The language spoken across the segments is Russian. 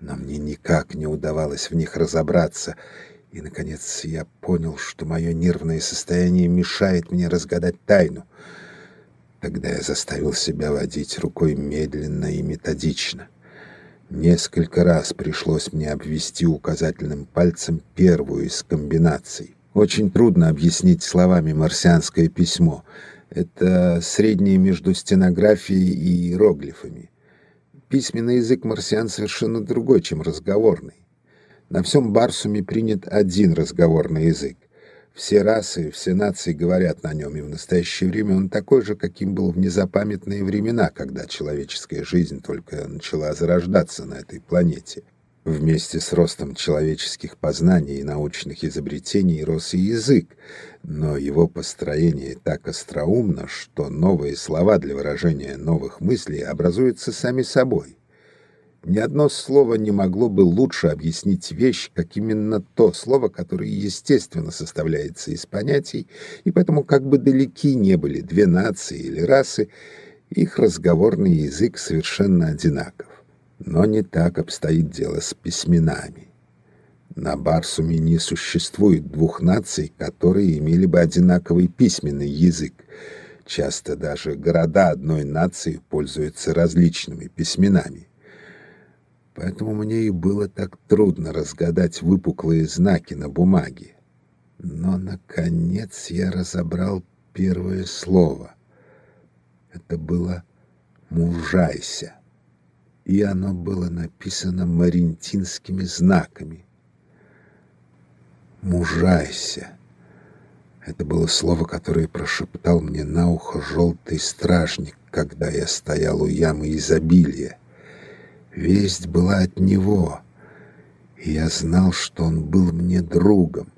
но мне никак не удавалось в них разобраться, и, наконец, я понял, что мое нервное состояние мешает мне разгадать тайну. Тогда я заставил себя водить рукой медленно и методично. Несколько раз пришлось мне обвести указательным пальцем первую из комбинаций. Очень трудно объяснить словами марсианское письмо. Это среднее между стенографией и иероглифами. Письменный язык марсиан совершенно другой, чем разговорный. На всем Барсуме принят один разговорный язык. Все расы, все нации говорят на нем, и в настоящее время он такой же, каким был в незапамятные времена, когда человеческая жизнь только начала зарождаться на этой планете. Вместе с ростом человеческих познаний и научных изобретений рос и язык, но его построение так остроумно, что новые слова для выражения новых мыслей образуются сами собой. Ни одно слово не могло бы лучше объяснить вещь, как именно то слово, которое естественно составляется из понятий, и поэтому как бы далеки не были две нации или расы, их разговорный язык совершенно одинаков. Но не так обстоит дело с письменами. На Барсуме не существует двух наций, которые имели бы одинаковый письменный язык. Часто даже города одной нации пользуются различными письменами. Поэтому мне и было так трудно разгадать выпуклые знаки на бумаге. Но, наконец, я разобрал первое слово. Это было «мужайся» и оно было написано марентинскими знаками. «Мужайся» — это было слово, которое прошептал мне на ухо желтый стражник, когда я стоял у ямы изобилия. Весть была от него, и я знал, что он был мне другом.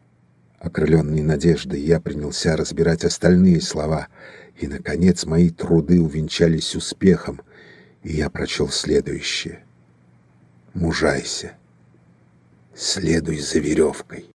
Окрыленный надеждой, я принялся разбирать остальные слова, и, наконец, мои труды увенчались успехом — и я прочел следующее. «Мужайся, следуй за веревкой».